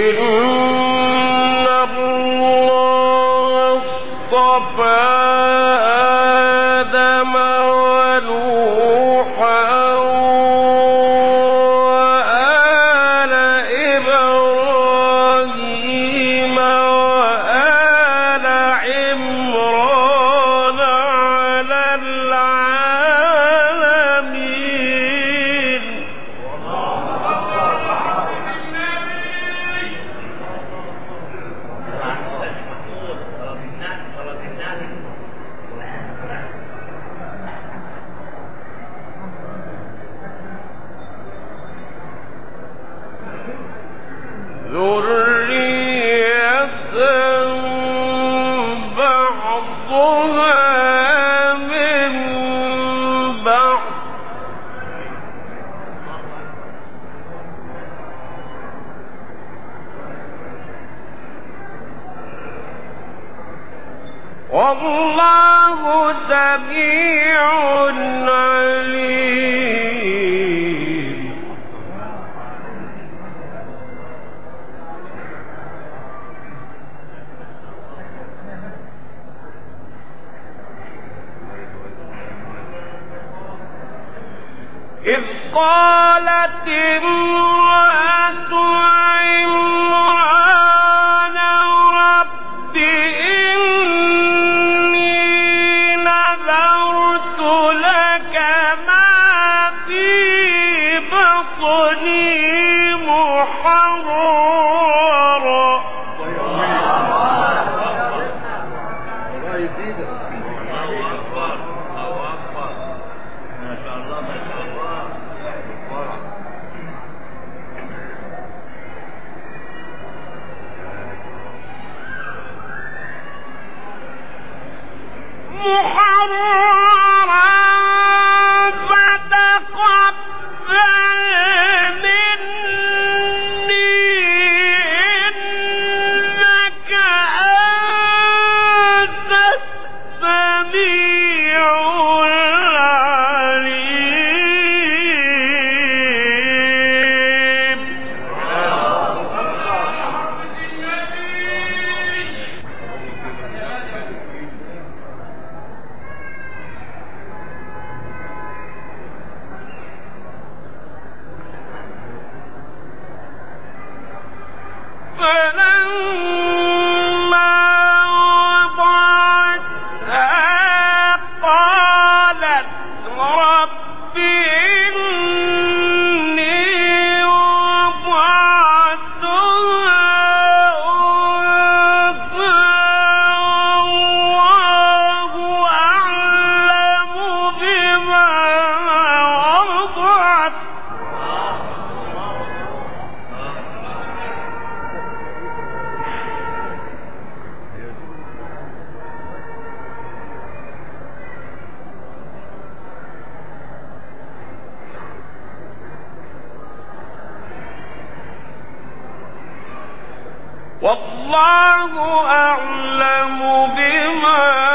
دل اپنی محرم. والله أعلم بما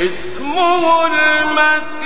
اسمه المسيح